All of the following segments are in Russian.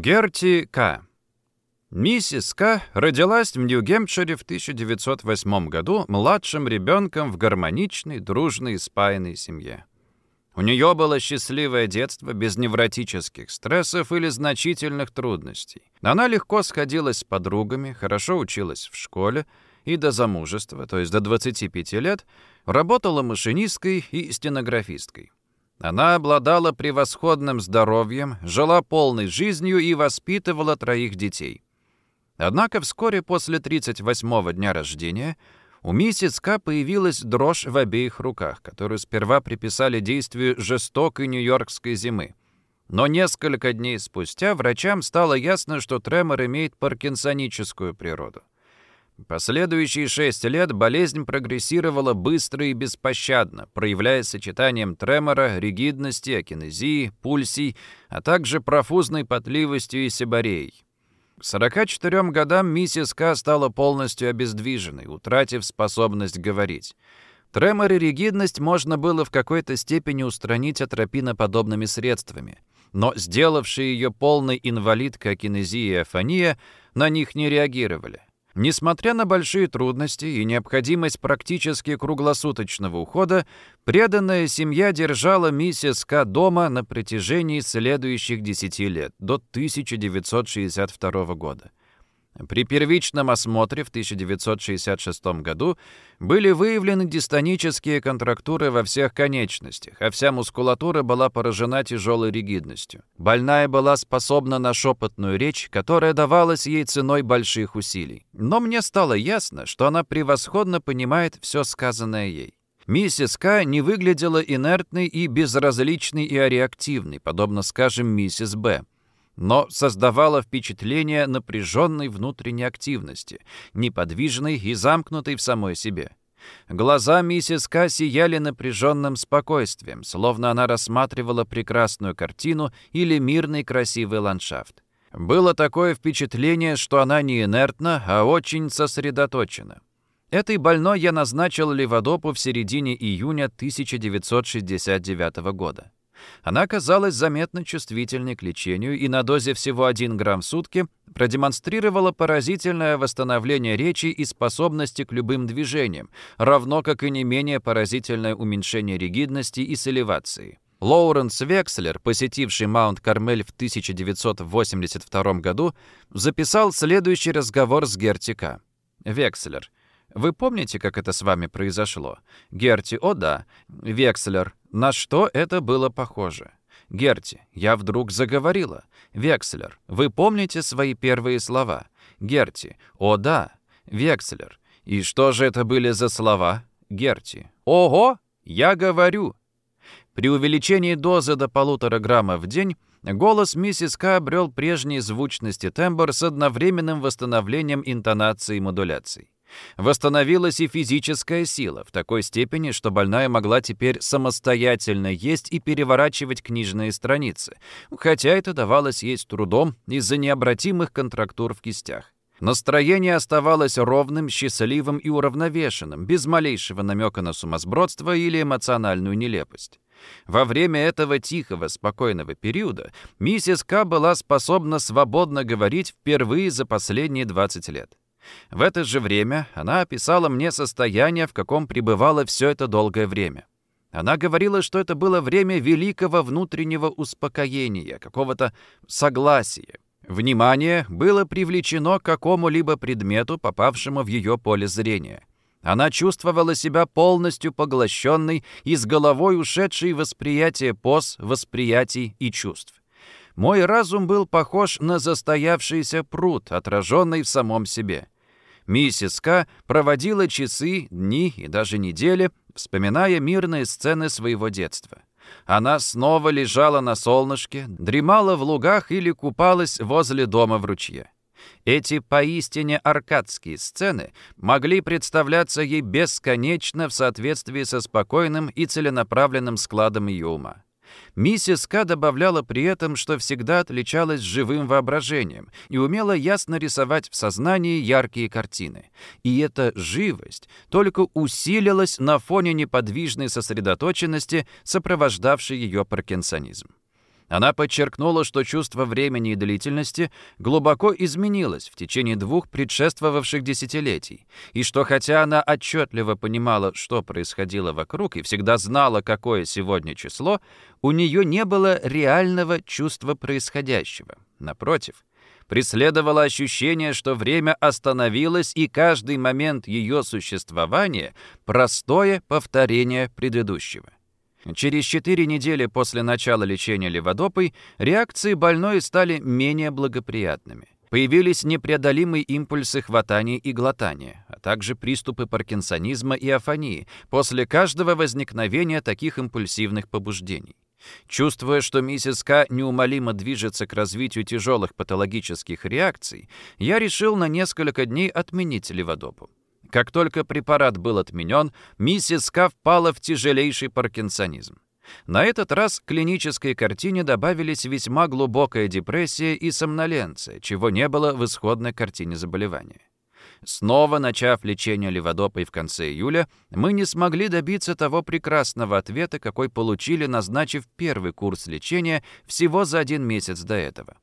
Герти К. Миссис К. родилась в Нью-Гемпшире в 1908 году младшим ребенком в гармоничной, дружной и спаянной семье. У нее было счастливое детство без невротических стрессов или значительных трудностей. Она легко сходилась с подругами, хорошо училась в школе и до замужества, то есть до 25 лет, работала машинисткой и стенографисткой. Она обладала превосходным здоровьем, жила полной жизнью и воспитывала троих детей. Однако вскоре после 38-го дня рождения у миссис К появилась дрожь в обеих руках, которую сперва приписали действию жестокой нью-йоркской зимы. Но несколько дней спустя врачам стало ясно, что тремор имеет паркинсоническую природу. Последующие шесть лет болезнь прогрессировала быстро и беспощадно, проявляясь сочетанием тремора, ригидности, акинезии, пульсий, а также профузной потливостью и сибареей. К 44 годам миссис К стала полностью обездвиженной, утратив способность говорить. Тремор и ригидность можно было в какой-то степени устранить атропиноподобными средствами, но сделавшие ее полной инвалидкой акинезия и афония на них не реагировали. Несмотря на большие трудности и необходимость практически круглосуточного ухода, преданная семья держала миссис К дома на протяжении следующих 10 лет, до 1962 года. При первичном осмотре в 1966 году были выявлены дистонические контрактуры во всех конечностях, а вся мускулатура была поражена тяжелой ригидностью. Больная была способна на шепотную речь, которая давалась ей ценой больших усилий. Но мне стало ясно, что она превосходно понимает все сказанное ей. Миссис К не выглядела инертной и безразличной и реактивной, подобно, скажем, миссис Б но создавало впечатление напряженной внутренней активности, неподвижной и замкнутой в самой себе. Глаза миссис К сияли напряженным спокойствием, словно она рассматривала прекрасную картину или мирный красивый ландшафт. Было такое впечатление, что она не инертна, а очень сосредоточена. Этой больной я назначил Леводопу в середине июня 1969 года. Она оказалась заметно чувствительной к лечению и на дозе всего 1 грамм в сутки продемонстрировала поразительное восстановление речи и способности к любым движениям, равно как и не менее поразительное уменьшение ригидности и саливации. Лоуренс Векслер, посетивший Маунт-Кармель в 1982 году, записал следующий разговор с Гертика. Векслер. Вы помните, как это с вами произошло? Герти, о да. Векслер, на что это было похоже? Герти, я вдруг заговорила. Векслер, вы помните свои первые слова? Герти, о да. Векслер, и что же это были за слова? Герти, ого, я говорю. При увеличении дозы до полутора грамма в день голос миссис К обрел прежней звучности тембр с одновременным восстановлением интонации и модуляций. Восстановилась и физическая сила в такой степени, что больная могла теперь самостоятельно есть и переворачивать книжные страницы, хотя это давалось ей с трудом из-за необратимых контрактур в кистях. Настроение оставалось ровным, счастливым и уравновешенным, без малейшего намека на сумасбродство или эмоциональную нелепость. Во время этого тихого, спокойного периода миссис К была способна свободно говорить впервые за последние 20 лет. В это же время она описала мне состояние, в каком пребывала все это долгое время. Она говорила, что это было время великого внутреннего успокоения, какого-то согласия. Внимание было привлечено к какому-либо предмету, попавшему в ее поле зрения. Она чувствовала себя полностью поглощенной и с головой ушедшей восприятие поз, восприятий и чувств. Мой разум был похож на застоявшийся пруд, отраженный в самом себе. Миссис К. проводила часы, дни и даже недели, вспоминая мирные сцены своего детства. Она снова лежала на солнышке, дремала в лугах или купалась возле дома в ручье. Эти поистине аркадские сцены могли представляться ей бесконечно в соответствии со спокойным и целенаправленным складом ее ума. Миссис К добавляла при этом, что всегда отличалась живым воображением и умела ясно рисовать в сознании яркие картины. И эта живость только усилилась на фоне неподвижной сосредоточенности, сопровождавшей ее паркинсонизм. Она подчеркнула, что чувство времени и длительности глубоко изменилось в течение двух предшествовавших десятилетий, и что хотя она отчетливо понимала, что происходило вокруг, и всегда знала, какое сегодня число, у нее не было реального чувства происходящего. Напротив, преследовало ощущение, что время остановилось, и каждый момент ее существования — простое повторение предыдущего. Через четыре недели после начала лечения леводопой реакции больной стали менее благоприятными. Появились непреодолимые импульсы хватания и глотания, а также приступы паркинсонизма и афонии после каждого возникновения таких импульсивных побуждений. Чувствуя, что миссис К. неумолимо движется к развитию тяжелых патологических реакций, я решил на несколько дней отменить леводопу. Как только препарат был отменен, миссис К. впала в тяжелейший паркинсонизм. На этот раз к клинической картине добавились весьма глубокая депрессия и сомноленция, чего не было в исходной картине заболевания. Снова начав лечение леводопой в конце июля, мы не смогли добиться того прекрасного ответа, какой получили, назначив первый курс лечения всего за один месяц до этого.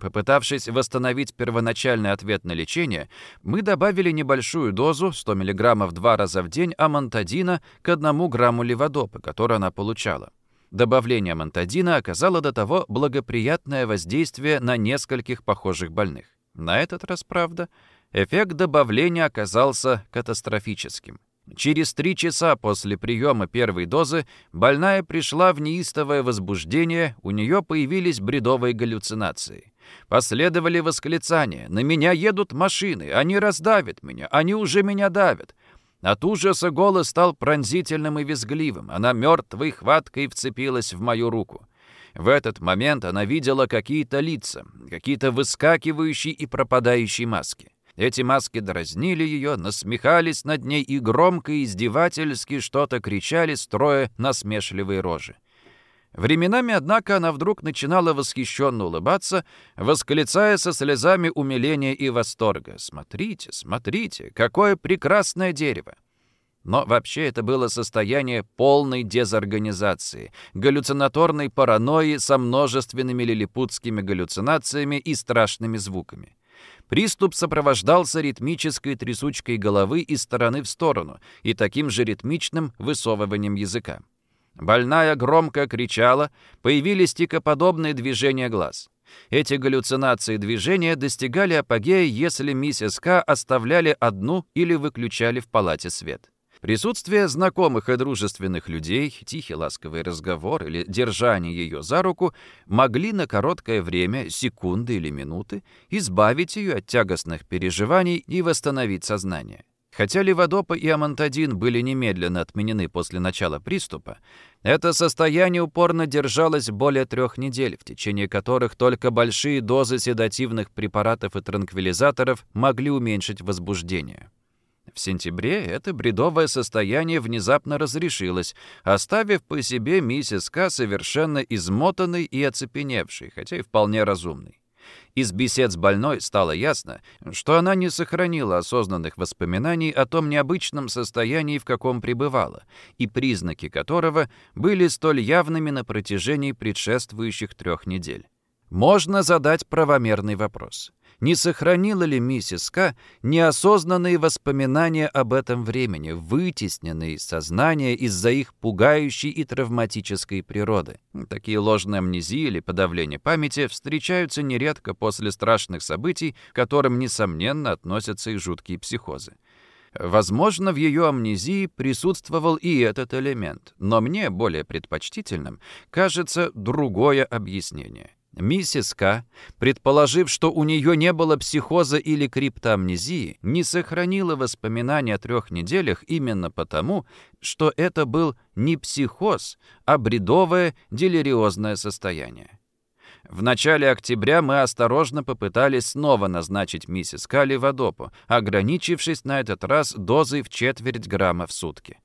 Попытавшись восстановить первоначальный ответ на лечение, мы добавили небольшую дозу, 100 мг два раза в день, амантадина к 1 грамму леводопы, которую она получала. Добавление амантадина оказало до того благоприятное воздействие на нескольких похожих больных. На этот раз, правда, эффект добавления оказался катастрофическим. Через три часа после приема первой дозы больная пришла в неистовое возбуждение, у нее появились бредовые галлюцинации. Последовали восклицания «На меня едут машины! Они раздавят меня! Они уже меня давят!» От ужаса голос стал пронзительным и визгливым. Она мертвой хваткой вцепилась в мою руку. В этот момент она видела какие-то лица, какие-то выскакивающие и пропадающие маски. Эти маски дразнили ее, насмехались над ней и громко и издевательски что-то кричали, строя насмешливые рожи. Временами, однако, она вдруг начинала восхищенно улыбаться, восклицая со слезами умиления и восторга. «Смотрите, смотрите, какое прекрасное дерево!» Но вообще это было состояние полной дезорганизации, галлюцинаторной паранойи со множественными лилипутскими галлюцинациями и страшными звуками. Приступ сопровождался ритмической трясучкой головы из стороны в сторону и таким же ритмичным высовыванием языка. Больная громко кричала, появились тикоподобные движения глаз. Эти галлюцинации движения достигали апогея, если миссис К оставляли одну или выключали в палате свет. Присутствие знакомых и дружественных людей, тихий ласковый разговор или держание ее за руку могли на короткое время, секунды или минуты, избавить ее от тягостных переживаний и восстановить сознание. Хотя леводопа и амантадин были немедленно отменены после начала приступа, это состояние упорно держалось более трех недель, в течение которых только большие дозы седативных препаратов и транквилизаторов могли уменьшить возбуждение. В сентябре это бредовое состояние внезапно разрешилось, оставив по себе миссис К совершенно измотанной и оцепеневшей, хотя и вполне разумной. Из бесед с больной стало ясно, что она не сохранила осознанных воспоминаний о том необычном состоянии, в каком пребывала, и признаки которого были столь явными на протяжении предшествующих трех недель. Можно задать правомерный вопрос не сохранила ли миссис К. неосознанные воспоминания об этом времени, вытесненные из сознания из-за их пугающей и травматической природы. Такие ложные амнезии или подавление памяти встречаются нередко после страшных событий, к которым, несомненно, относятся и жуткие психозы. Возможно, в ее амнезии присутствовал и этот элемент, но мне более предпочтительным кажется другое объяснение — Миссис К., предположив, что у нее не было психоза или криптоамнезии, не сохранила воспоминания о трех неделях именно потому, что это был не психоз, а бредовое делириозное состояние. В начале октября мы осторожно попытались снова назначить миссис К. Леводопу, ограничившись на этот раз дозой в четверть грамма в сутки.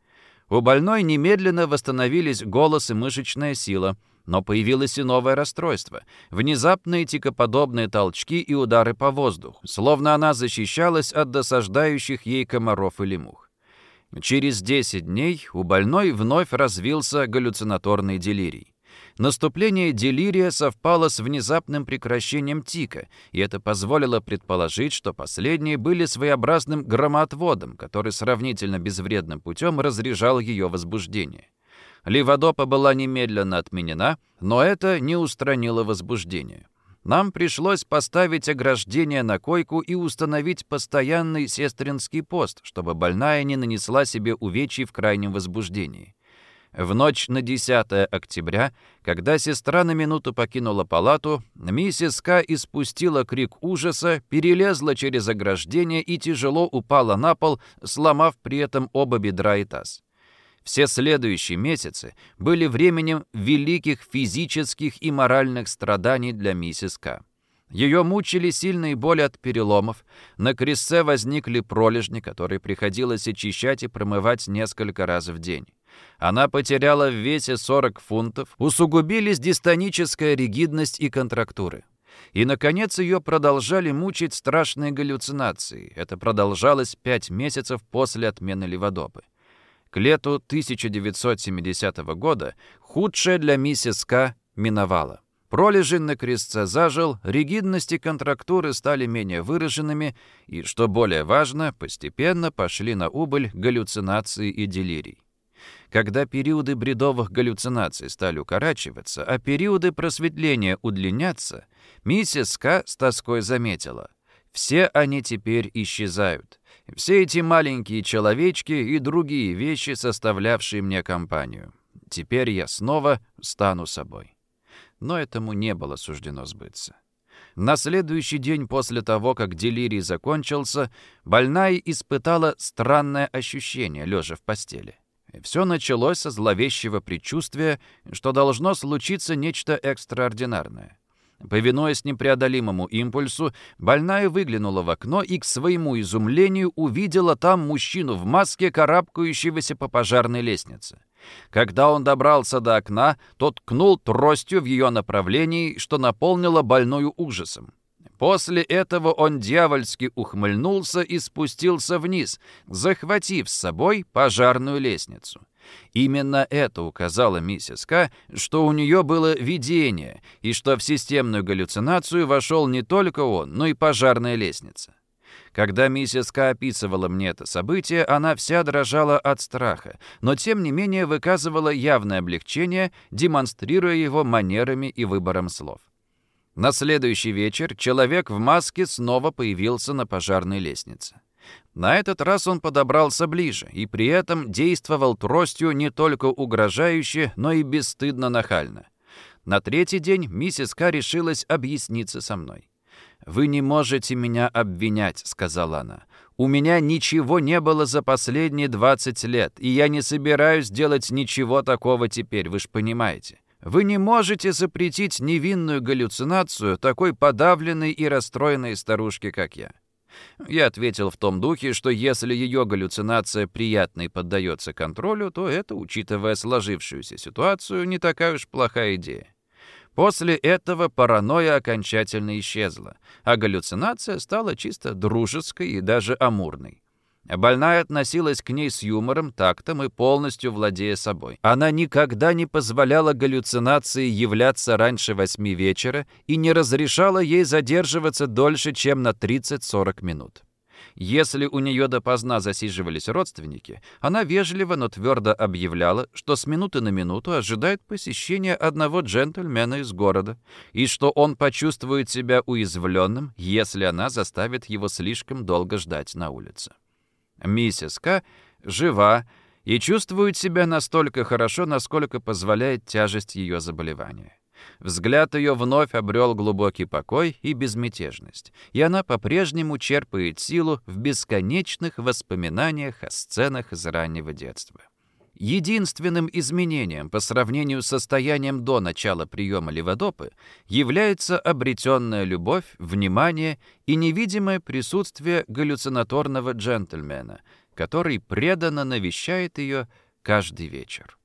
У больной немедленно восстановились голос и мышечная сила – но появилось и новое расстройство. Внезапные тикоподобные толчки и удары по воздуху, словно она защищалась от досаждающих ей комаров или мух. Через 10 дней у больной вновь развился галлюцинаторный делирий. Наступление делирия совпало с внезапным прекращением тика, и это позволило предположить, что последние были своеобразным громоотводом, который сравнительно безвредным путем разряжал ее возбуждение. Ливодопа была немедленно отменена, но это не устранило возбуждение. Нам пришлось поставить ограждение на койку и установить постоянный сестринский пост, чтобы больная не нанесла себе увечий в крайнем возбуждении. В ночь на 10 октября, когда сестра на минуту покинула палату, миссис К. испустила крик ужаса, перелезла через ограждение и тяжело упала на пол, сломав при этом оба бедра и таз. Все следующие месяцы были временем великих физических и моральных страданий для миссис К. Ее мучили сильные боли от переломов, на крестце возникли пролежни, которые приходилось очищать и промывать несколько раз в день. Она потеряла в весе 40 фунтов, усугубились дистоническая ригидность и контрактуры. И, наконец, ее продолжали мучить страшные галлюцинации. Это продолжалось пять месяцев после отмены Леводопы. Лету 1970 года худшее для миссис К миновало. Пролежень на крестце зажил, ригидность и контрактуры стали менее выраженными, и, что более важно, постепенно пошли на убыль галлюцинации и делирий. Когда периоды бредовых галлюцинаций стали укорачиваться, а периоды просветления удлиняться, миссис К. с тоской заметила. Все они теперь исчезают. Все эти маленькие человечки и другие вещи, составлявшие мне компанию. Теперь я снова стану собой. Но этому не было суждено сбыться. На следующий день после того, как делирий закончился, больная испытала странное ощущение, лежа в постели. Все началось со зловещего предчувствия, что должно случиться нечто экстраординарное. Повинуясь непреодолимому импульсу, больная выглянула в окно и, к своему изумлению, увидела там мужчину в маске, карабкающегося по пожарной лестнице. Когда он добрался до окна, тот кнул тростью в ее направлении, что наполнило больную ужасом. После этого он дьявольски ухмыльнулся и спустился вниз, захватив с собой пожарную лестницу. Именно это указало миссис К, что у нее было видение, и что в системную галлюцинацию вошел не только он, но и пожарная лестница. Когда миссис К описывала мне это событие, она вся дрожала от страха, но тем не менее выказывала явное облегчение, демонстрируя его манерами и выбором слов. На следующий вечер человек в маске снова появился на пожарной лестнице. На этот раз он подобрался ближе и при этом действовал тростью не только угрожающе, но и бесстыдно нахально. На третий день миссис К решилась объясниться со мной. «Вы не можете меня обвинять», — сказала она. «У меня ничего не было за последние 20 лет, и я не собираюсь делать ничего такого теперь, вы же понимаете. Вы не можете запретить невинную галлюцинацию такой подавленной и расстроенной старушке, как я. Я ответил в том духе, что если ее галлюцинация приятно и поддается контролю, то это, учитывая сложившуюся ситуацию, не такая уж плохая идея. После этого паранойя окончательно исчезла, а галлюцинация стала чисто дружеской и даже амурной. Больная относилась к ней с юмором, тактом и полностью владея собой. Она никогда не позволяла галлюцинации являться раньше восьми вечера и не разрешала ей задерживаться дольше, чем на 30-40 минут. Если у нее допоздна засиживались родственники, она вежливо, но твердо объявляла, что с минуты на минуту ожидает посещения одного джентльмена из города, и что он почувствует себя уязвленным, если она заставит его слишком долго ждать на улице. Миссис К. жива и чувствует себя настолько хорошо, насколько позволяет тяжесть ее заболевания. Взгляд ее вновь обрел глубокий покой и безмятежность, и она по-прежнему черпает силу в бесконечных воспоминаниях о сценах из раннего детства. Единственным изменением по сравнению с состоянием до начала приема леводопы является обретенная любовь, внимание и невидимое присутствие галлюцинаторного джентльмена, который преданно навещает ее каждый вечер.